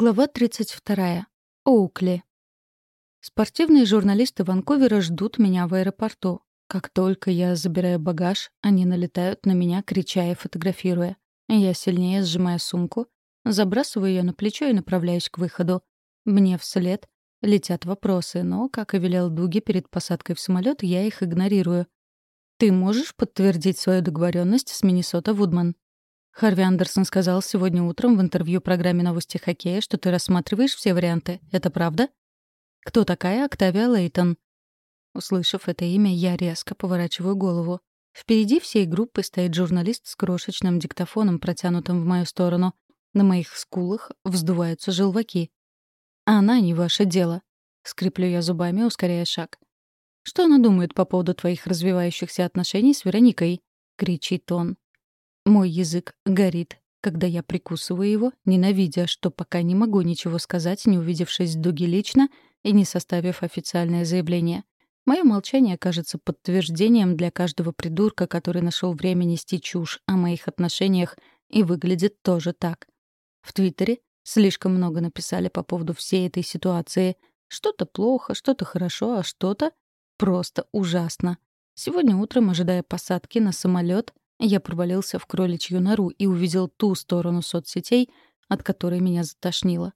Глава 32. Оукли. Спортивные журналисты Ванкувера ждут меня в аэропорту. Как только я забираю багаж, они налетают на меня, крича и фотографируя. Я сильнее сжимаю сумку, забрасываю ее на плечо и направляюсь к выходу. Мне вслед летят вопросы, но, как и велел Дуги перед посадкой в самолет, я их игнорирую. «Ты можешь подтвердить свою договоренность с Миннесота Вудман?» Харви Андерсон сказал сегодня утром в интервью программе «Новости хоккея», что ты рассматриваешь все варианты. Это правда? Кто такая Октавия Лейтон? Услышав это имя, я резко поворачиваю голову. Впереди всей группы стоит журналист с крошечным диктофоном, протянутым в мою сторону. На моих скулах вздуваются желваки. «Она не ваше дело», — скреплю я зубами, ускоряя шаг. «Что она думает по поводу твоих развивающихся отношений с Вероникой?» — кричит он. Мой язык горит, когда я прикусываю его, ненавидя, что пока не могу ничего сказать, не увидевшись Дуги лично и не составив официальное заявление. Мое молчание кажется подтверждением для каждого придурка, который нашел время нести чушь о моих отношениях, и выглядит тоже так. В Твиттере слишком много написали по поводу всей этой ситуации. Что-то плохо, что-то хорошо, а что-то просто ужасно. Сегодня утром, ожидая посадки на самолет, я провалился в кроличью нору и увидел ту сторону соцсетей, от которой меня затошнило.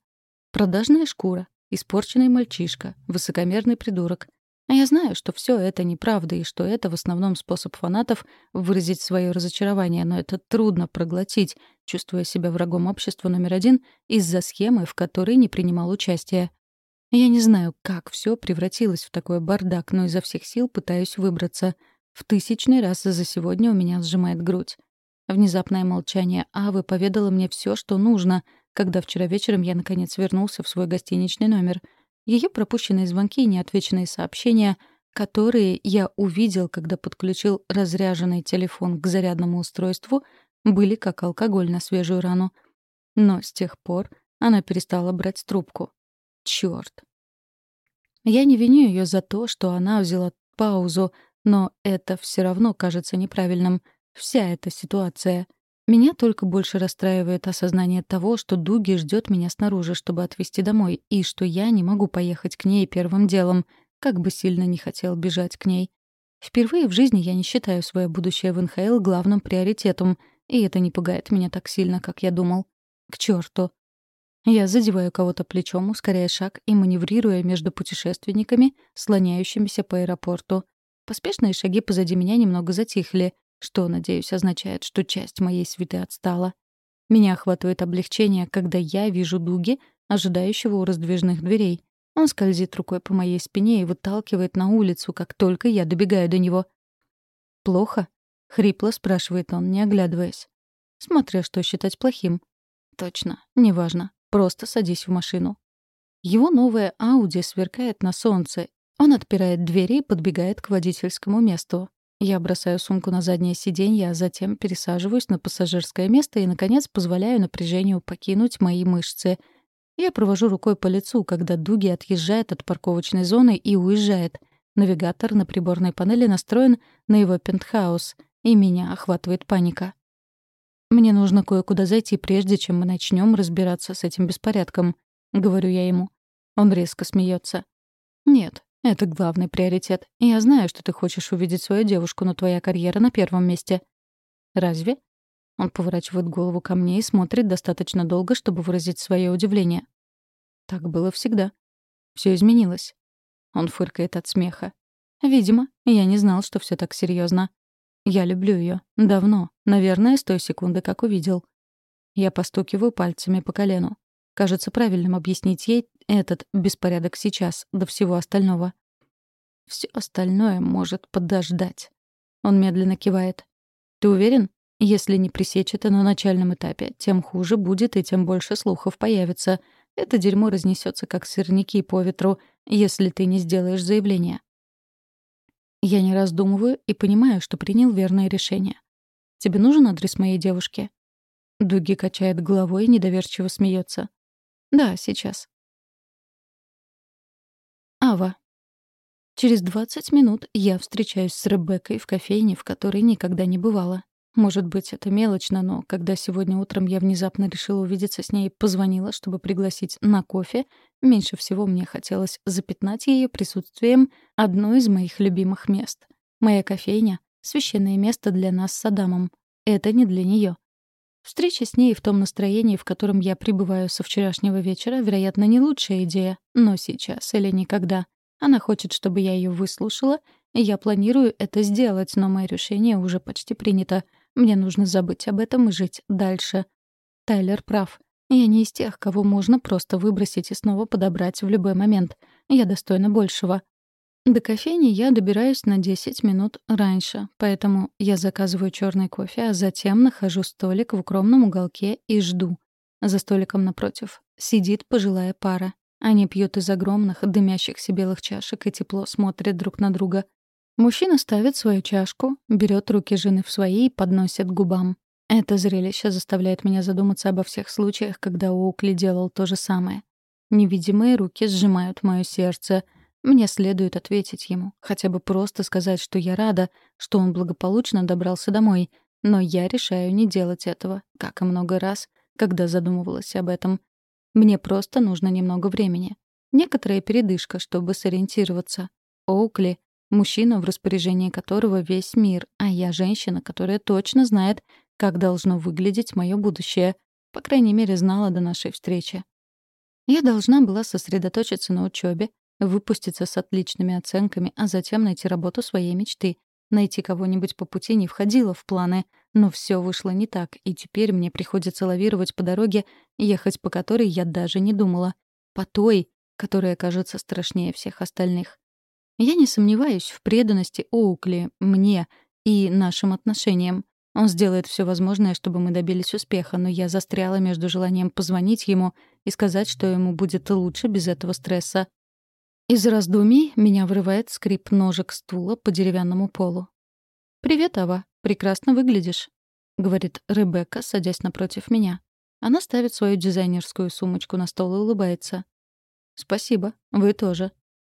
Продажная шкура, испорченный мальчишка, высокомерный придурок. А я знаю, что все это неправда и что это в основном способ фанатов выразить свое разочарование, но это трудно проглотить, чувствуя себя врагом общества номер один из-за схемы, в которой не принимал участия. Я не знаю, как все превратилось в такой бардак, но изо всех сил пытаюсь выбраться — в тысячный раз за сегодня у меня сжимает грудь. Внезапное молчание Авы поведало мне все, что нужно, когда вчера вечером я наконец вернулся в свой гостиничный номер. Ее пропущенные звонки и неотвеченные сообщения, которые я увидел, когда подключил разряженный телефон к зарядному устройству, были как алкоголь на свежую рану. Но с тех пор она перестала брать трубку. Чёрт. Я не виню ее за то, что она взяла паузу, но это все равно кажется неправильным. Вся эта ситуация. Меня только больше расстраивает осознание того, что Дуги ждет меня снаружи, чтобы отвезти домой, и что я не могу поехать к ней первым делом, как бы сильно не хотел бежать к ней. Впервые в жизни я не считаю свое будущее в НХЛ главным приоритетом, и это не пугает меня так сильно, как я думал. К черту. Я задеваю кого-то плечом, ускоряя шаг и маневрируя между путешественниками, слоняющимися по аэропорту. Поспешные шаги позади меня немного затихли, что, надеюсь, означает, что часть моей свиты отстала. Меня охватывает облегчение, когда я вижу Дуги, ожидающего у раздвижных дверей. Он скользит рукой по моей спине и выталкивает на улицу, как только я добегаю до него. «Плохо?» — хрипло спрашивает он, не оглядываясь. Смотря что считать плохим. «Точно, неважно. Просто садись в машину». Его новая Ауди сверкает на солнце, он отпирает двери и подбегает к водительскому месту. Я бросаю сумку на заднее сиденье, а затем пересаживаюсь на пассажирское место и, наконец, позволяю напряжению покинуть мои мышцы. Я провожу рукой по лицу, когда Дуги отъезжает от парковочной зоны и уезжает. Навигатор на приборной панели настроен на его пентхаус, и меня охватывает паника. «Мне нужно кое-куда зайти, прежде чем мы начнем разбираться с этим беспорядком», — говорю я ему. Он резко смеется. «Нет, это главный приоритет. Я знаю, что ты хочешь увидеть свою девушку, но твоя карьера на первом месте. Разве? Он поворачивает голову ко мне и смотрит достаточно долго, чтобы выразить свое удивление. Так было всегда. Все изменилось. Он фыркает от смеха. Видимо, я не знал, что все так серьезно. Я люблю ее. Давно. Наверное, с той секунды, как увидел. Я постукиваю пальцами по колену. Кажется правильным объяснить ей этот беспорядок сейчас, до всего остального. Все остальное может подождать. Он медленно кивает. «Ты уверен? Если не пресечь это на начальном этапе, тем хуже будет и тем больше слухов появится. Это дерьмо разнесется как сырники по ветру, если ты не сделаешь заявление». Я не раздумываю и понимаю, что принял верное решение. «Тебе нужен адрес моей девушки?» Дуги качает головой и недоверчиво смеется. Да, сейчас. Ава. Через 20 минут я встречаюсь с Ребеккой в кофейне, в которой никогда не бывала. Может быть, это мелочно, но когда сегодня утром я внезапно решила увидеться с ней позвонила, чтобы пригласить на кофе, меньше всего мне хотелось запятнать ее присутствием одно из моих любимых мест. Моя кофейня — священное место для нас с Адамом. Это не для нее. Встреча с ней в том настроении, в котором я пребываю со вчерашнего вечера, вероятно, не лучшая идея, но сейчас или никогда. Она хочет, чтобы я ее выслушала, я планирую это сделать, но мое решение уже почти принято. Мне нужно забыть об этом и жить дальше. Тайлер прав. Я не из тех, кого можно просто выбросить и снова подобрать в любой момент. Я достойна большего. До кофейни я добираюсь на 10 минут раньше, поэтому я заказываю черный кофе, а затем нахожу столик в укромном уголке и жду. За столиком напротив сидит пожилая пара. Они пьют из огромных, дымящихся белых чашек и тепло смотрят друг на друга. Мужчина ставит свою чашку, берет руки жены в свои и подносит к губам. Это зрелище заставляет меня задуматься обо всех случаях, когда Оукли делал то же самое. Невидимые руки сжимают мое сердце — мне следует ответить ему, хотя бы просто сказать, что я рада, что он благополучно добрался домой, но я решаю не делать этого, как и много раз, когда задумывалась об этом. Мне просто нужно немного времени. Некоторая передышка, чтобы сориентироваться. Оукли — мужчина, в распоряжении которого весь мир, а я женщина, которая точно знает, как должно выглядеть мое будущее. По крайней мере, знала до нашей встречи. Я должна была сосредоточиться на учебе, выпуститься с отличными оценками, а затем найти работу своей мечты. Найти кого-нибудь по пути не входило в планы, но все вышло не так, и теперь мне приходится лавировать по дороге, ехать по которой я даже не думала. По той, которая кажется страшнее всех остальных. Я не сомневаюсь в преданности Оукли, мне и нашим отношениям. Он сделает все возможное, чтобы мы добились успеха, но я застряла между желанием позвонить ему и сказать, что ему будет лучше без этого стресса, из раздумий меня вырывает скрип ножек стула по деревянному полу. «Привет, Ава. Прекрасно выглядишь», — говорит Ребекка, садясь напротив меня. Она ставит свою дизайнерскую сумочку на стол и улыбается. «Спасибо. Вы тоже».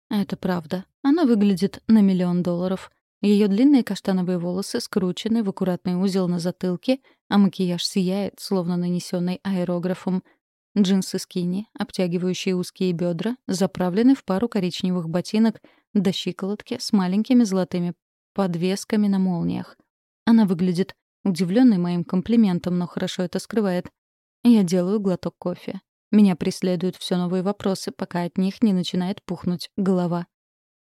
Это правда. Она выглядит на миллион долларов. Ее длинные каштановые волосы скручены в аккуратный узел на затылке, а макияж сияет, словно нанесенный аэрографом — Джинсы скини, обтягивающие узкие бедра, заправлены в пару коричневых ботинок до щиколотки с маленькими золотыми подвесками на молниях. Она выглядит удивленной моим комплиментом, но хорошо это скрывает. Я делаю глоток кофе. Меня преследуют все новые вопросы, пока от них не начинает пухнуть голова.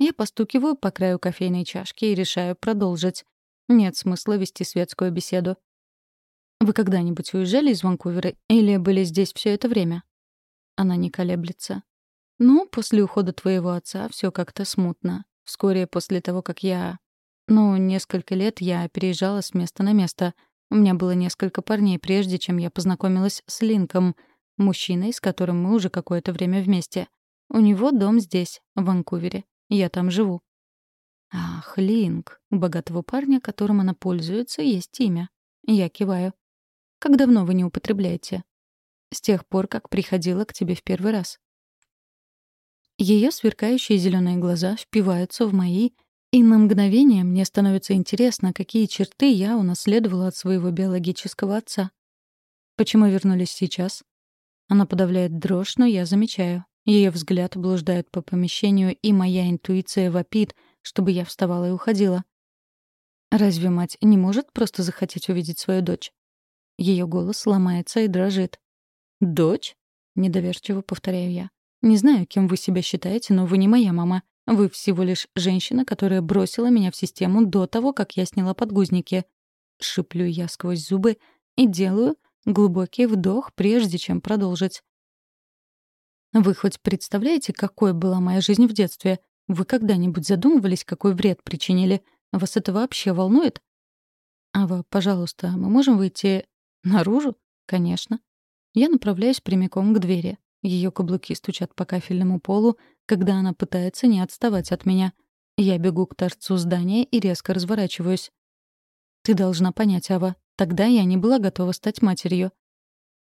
Я постукиваю по краю кофейной чашки и решаю продолжить. Нет смысла вести светскую беседу. Вы когда-нибудь уезжали из Ванкувера или были здесь все это время? Она не колеблется. Ну, после ухода твоего отца все как-то смутно. Вскоре после того, как я... Ну, несколько лет я переезжала с места на место. У меня было несколько парней, прежде чем я познакомилась с Линком, мужчиной, с которым мы уже какое-то время вместе. У него дом здесь, в Ванкувере. Я там живу. Ах, Линк. У богатого парня, которым она пользуется, есть имя. Я киваю. Как давно вы не употребляете? С тех пор, как приходила к тебе в первый раз. Ее сверкающие зеленые глаза впиваются в мои, и на мгновение мне становится интересно, какие черты я унаследовала от своего биологического отца. Почему вернулись сейчас? Она подавляет дрожь, но я замечаю. Ее взгляд блуждает по помещению, и моя интуиция вопит, чтобы я вставала и уходила. Разве мать не может просто захотеть увидеть свою дочь? Ее голос ломается и дрожит. «Дочь?» — недоверчиво повторяю я. «Не знаю, кем вы себя считаете, но вы не моя мама. Вы всего лишь женщина, которая бросила меня в систему до того, как я сняла подгузники». Шиплю я сквозь зубы и делаю глубокий вдох, прежде чем продолжить. «Вы хоть представляете, какой была моя жизнь в детстве? Вы когда-нибудь задумывались, какой вред причинили? Вас это вообще волнует?» «Ава, пожалуйста, мы можем выйти Наружу? Конечно. Я направляюсь прямиком к двери. Ее каблуки стучат по кафельному полу, когда она пытается не отставать от меня. Я бегу к торцу здания и резко разворачиваюсь. «Ты должна понять, Ава. Тогда я не была готова стать матерью».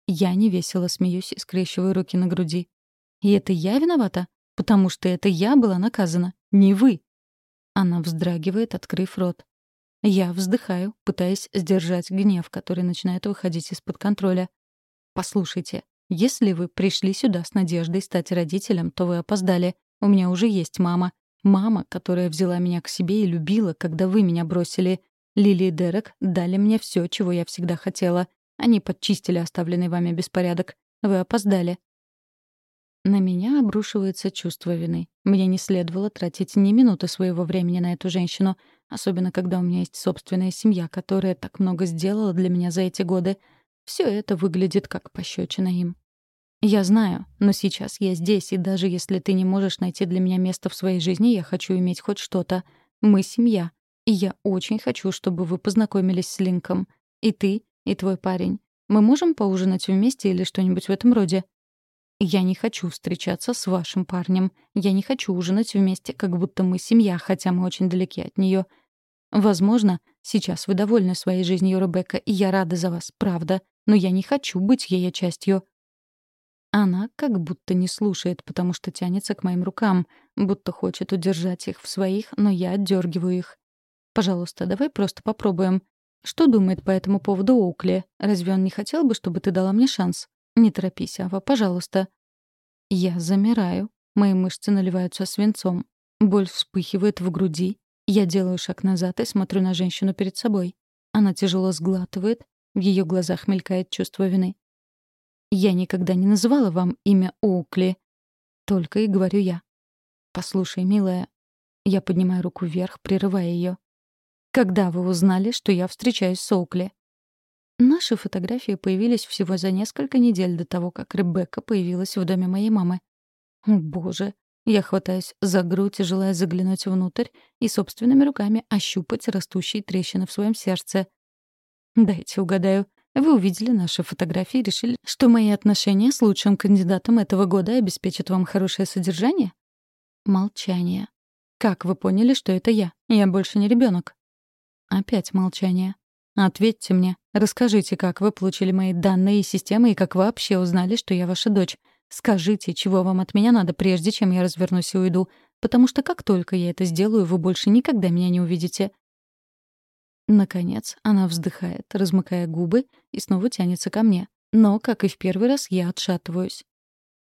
Я невесело смеюсь и скрещиваю руки на груди. «И это я виновата? Потому что это я была наказана, не вы». Она вздрагивает, открыв рот. Я вздыхаю, пытаясь сдержать гнев, который начинает выходить из-под контроля. «Послушайте, если вы пришли сюда с надеждой стать родителем, то вы опоздали. У меня уже есть мама. Мама, которая взяла меня к себе и любила, когда вы меня бросили. Лили и Дерек дали мне все, чего я всегда хотела. Они подчистили оставленный вами беспорядок. Вы опоздали. На меня обрушивается чувство вины. Мне не следовало тратить ни минуты своего времени на эту женщину, особенно когда у меня есть собственная семья, которая так много сделала для меня за эти годы. Все это выглядит как пощечина им. Я знаю, но сейчас я здесь, и даже если ты не можешь найти для меня место в своей жизни, я хочу иметь хоть что-то. Мы семья, и я очень хочу, чтобы вы познакомились с Линком. И ты, и твой парень. Мы можем поужинать вместе или что-нибудь в этом роде? Я не хочу встречаться с вашим парнем. Я не хочу ужинать вместе, как будто мы семья, хотя мы очень далеки от нее. Возможно, сейчас вы довольны своей жизнью, Ребекка, и я рада за вас, правда. Но я не хочу быть ее частью. Она как будто не слушает, потому что тянется к моим рукам, будто хочет удержать их в своих, но я отдергиваю их. Пожалуйста, давай просто попробуем. Что думает по этому поводу Оукли? Разве он не хотел бы, чтобы ты дала мне шанс? Не торопись, Ава, пожалуйста. Я замираю. Мои мышцы наливаются свинцом. Боль вспыхивает в груди. Я делаю шаг назад и смотрю на женщину перед собой. Она тяжело сглатывает. В ее глазах мелькает чувство вины. «Я никогда не называла вам имя Оукли». Только и говорю я. «Послушай, милая». Я поднимаю руку вверх, прерывая ее. «Когда вы узнали, что я встречаюсь с Оукли?» Наши фотографии появились всего за несколько недель до того, как Ребекка появилась в доме моей мамы. О, боже. Я хватаюсь за грудь, желая заглянуть внутрь и собственными руками ощупать растущие трещины в своем сердце. Дайте угадаю. Вы увидели наши фотографии и решили, что мои отношения с лучшим кандидатом этого года обеспечат вам хорошее содержание? Молчание. Как вы поняли, что это я? Я больше не ребенок. Опять молчание. Ответьте мне, расскажите, как вы получили мои данные и системы и как вообще узнали, что я ваша дочь. Скажите, чего вам от меня надо, прежде чем я развернусь и уйду, потому что как только я это сделаю, вы больше никогда меня не увидите. Наконец, она вздыхает, размыкая губы, и снова тянется ко мне. Но, как и в первый раз, я отшатываюсь.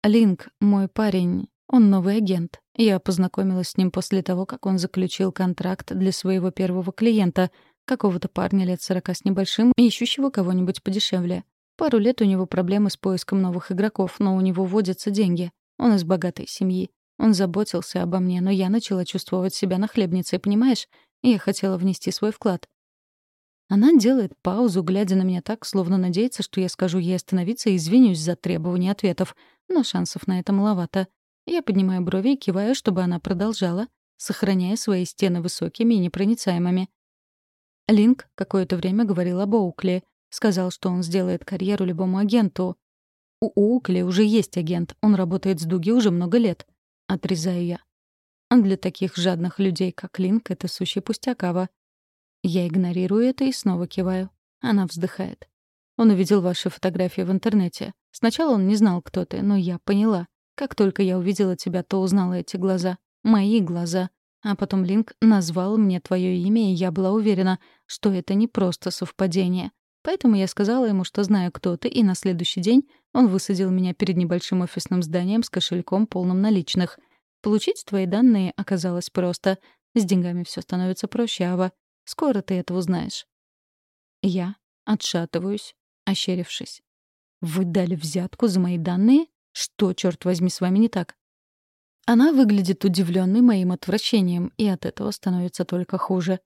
Линк, мой парень, он новый агент. Я познакомилась с ним после того, как он заключил контракт для своего первого клиента — Какого-то парня лет сорока с небольшим, ищущего кого-нибудь подешевле. Пару лет у него проблемы с поиском новых игроков, но у него водятся деньги. Он из богатой семьи. Он заботился обо мне, но я начала чувствовать себя нахлебницей, понимаешь? Я хотела внести свой вклад. Она делает паузу, глядя на меня так, словно надеется, что я скажу ей остановиться и извинюсь за требования ответов. Но шансов на это маловато. Я поднимаю брови и киваю, чтобы она продолжала, сохраняя свои стены высокими и непроницаемыми. Линк какое-то время говорил об Оукли. Сказал, что он сделает карьеру любому агенту. У Оукли уже есть агент. Он работает с Дуги уже много лет. Отрезаю я. А для таких жадных людей, как Линк, это сущий пустякава. Я игнорирую это и снова киваю. Она вздыхает. Он увидел ваши фотографии в интернете. Сначала он не знал, кто ты, но я поняла. Как только я увидела тебя, то узнала эти глаза. Мои глаза. А потом Линк назвал мне твое имя, и я была уверена, что это не просто совпадение. Поэтому я сказала ему, что знаю, кто ты, и на следующий день он высадил меня перед небольшим офисным зданием с кошельком, полным наличных. Получить твои данные оказалось просто. С деньгами все становится проще, Ава. Скоро ты это узнаешь. Я отшатываюсь, ощерившись. «Вы дали взятку за мои данные? Что, черт возьми, с вами не так?» Она выглядит удивленной моим отвращением, и от этого становится только хуже.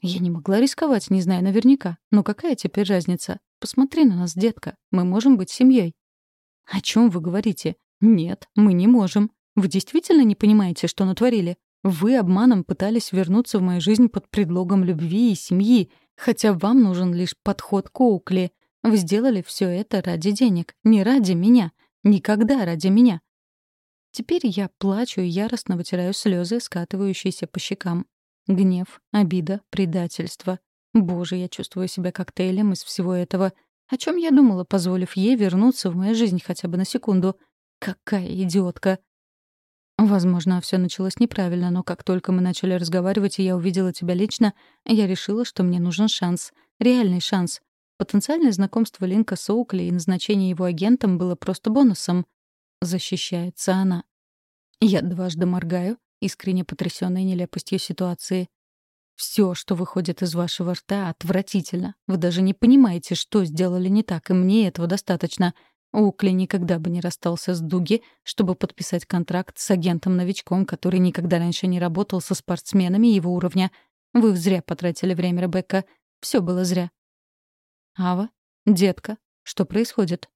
Я не могла рисковать, не зная наверняка. Но какая теперь разница? Посмотри на нас, детка. Мы можем быть семьей. О чем вы говорите? Нет, мы не можем. Вы действительно не понимаете, что натворили? Вы обманом пытались вернуться в мою жизнь под предлогом любви и семьи, хотя вам нужен лишь подход к Оукли. Вы сделали все это ради денег, не ради меня. Никогда ради меня. Теперь я плачу и яростно вытираю слезы, скатывающиеся по щекам. Гнев, обида, предательство. Боже, я чувствую себя коктейлем из всего этого. О чем я думала, позволив ей вернуться в мою жизнь хотя бы на секунду? Какая идиотка! Возможно, все началось неправильно, но как только мы начали разговаривать, и я увидела тебя лично, я решила, что мне нужен шанс. Реальный шанс. Потенциальное знакомство Линка с Оукли и назначение его агентом было просто бонусом. Защищается она. Я дважды моргаю, искренне потрясённая нелепостью ситуации. Все, что выходит из вашего рта, отвратительно. Вы даже не понимаете, что сделали не так, и мне этого достаточно. Укли никогда бы не расстался с Дуги, чтобы подписать контракт с агентом-новичком, который никогда раньше не работал со спортсменами его уровня. Вы зря потратили время, Ребекка. Все было зря. Ава, детка, что происходит?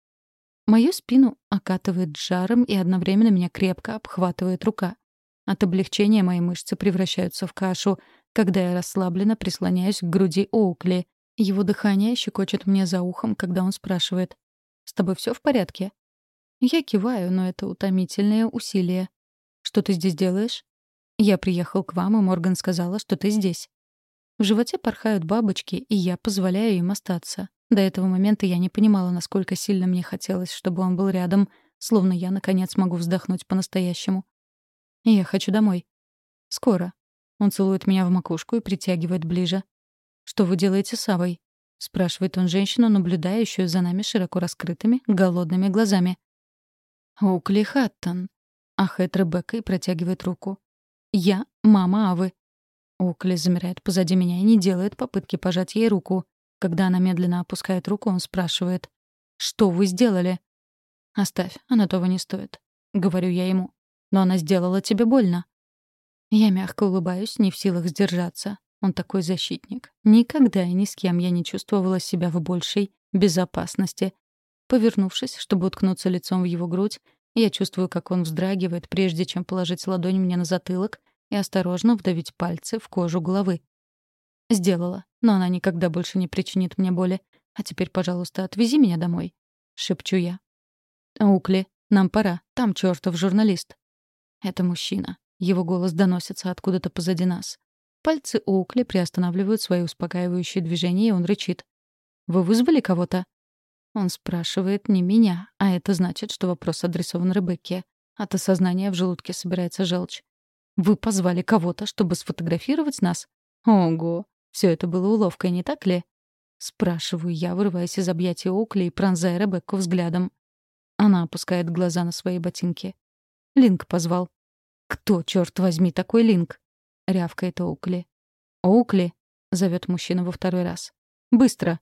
Мою спину окатывает жаром, и одновременно меня крепко обхватывает рука. От облегчения мои мышцы превращаются в кашу, когда я расслабленно прислоняюсь к груди Оукли. Его дыхание щекочет мне за ухом, когда он спрашивает. «С тобой все в порядке?» Я киваю, но это утомительное усилие. «Что ты здесь делаешь?» «Я приехал к вам, и Морган сказала, что ты здесь». В животе порхают бабочки, и я позволяю им остаться. До этого момента я не понимала, насколько сильно мне хотелось, чтобы он был рядом, словно я, наконец, могу вздохнуть по-настоящему. Я хочу домой. Скоро. Он целует меня в макушку и притягивает ближе. Что вы делаете с Авой? Спрашивает он женщину, наблюдающую за нами широко раскрытыми, голодными глазами. Оукли Хаттон. Ахает Ребекка и протягивает руку. Я мама Авы. Оукли замирает позади меня и не делает попытки пожать ей руку. Когда она медленно опускает руку, он спрашивает. «Что вы сделали?» «Оставь, она того не стоит», — говорю я ему. Но она сделала тебе больно». Я мягко улыбаюсь, не в силах сдержаться. Он такой защитник. Никогда и ни с кем я не чувствовала себя в большей безопасности. Повернувшись, чтобы уткнуться лицом в его грудь, я чувствую, как он вздрагивает, прежде чем положить ладонь мне на затылок и осторожно вдавить пальцы в кожу головы. Сделала, но она никогда больше не причинит мне боли. А теперь, пожалуйста, отвези меня домой. Шепчу я. Укли, нам пора. Там чертов журналист. Это мужчина. Его голос доносится откуда-то позади нас. Пальцы Оукли приостанавливают свои успокаивающие движения, и он рычит. «Вы вызвали кого-то?» Он спрашивает не меня, а это значит, что вопрос адресован Ребекке. От осознания в желудке собирается желчь. «Вы позвали кого-то, чтобы сфотографировать нас?» «Ого! Все это было уловкой, не так ли?» Спрашиваю я, вырываясь из объятий Оукли и пронзая Ребекку взглядом. Она опускает глаза на свои ботинки. Линк позвал. «Кто, черт возьми, такой Линк?» — рявкает Оукли. «Оукли!» — зовет мужчина во второй раз. «Быстро!»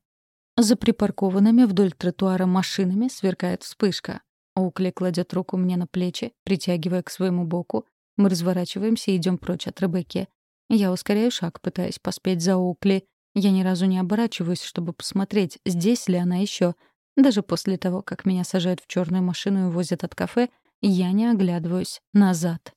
За припаркованными вдоль тротуара машинами сверкает вспышка. Оукли кладет руку мне на плечи, притягивая к своему боку. Мы разворачиваемся и идем прочь от Ребекки. Я ускоряю шаг, пытаясь поспеть за Оукли. Я ни разу не оборачиваюсь, чтобы посмотреть, здесь ли она еще. Даже после того, как меня сажают в черную машину и возят от кафе, я не оглядываюсь назад.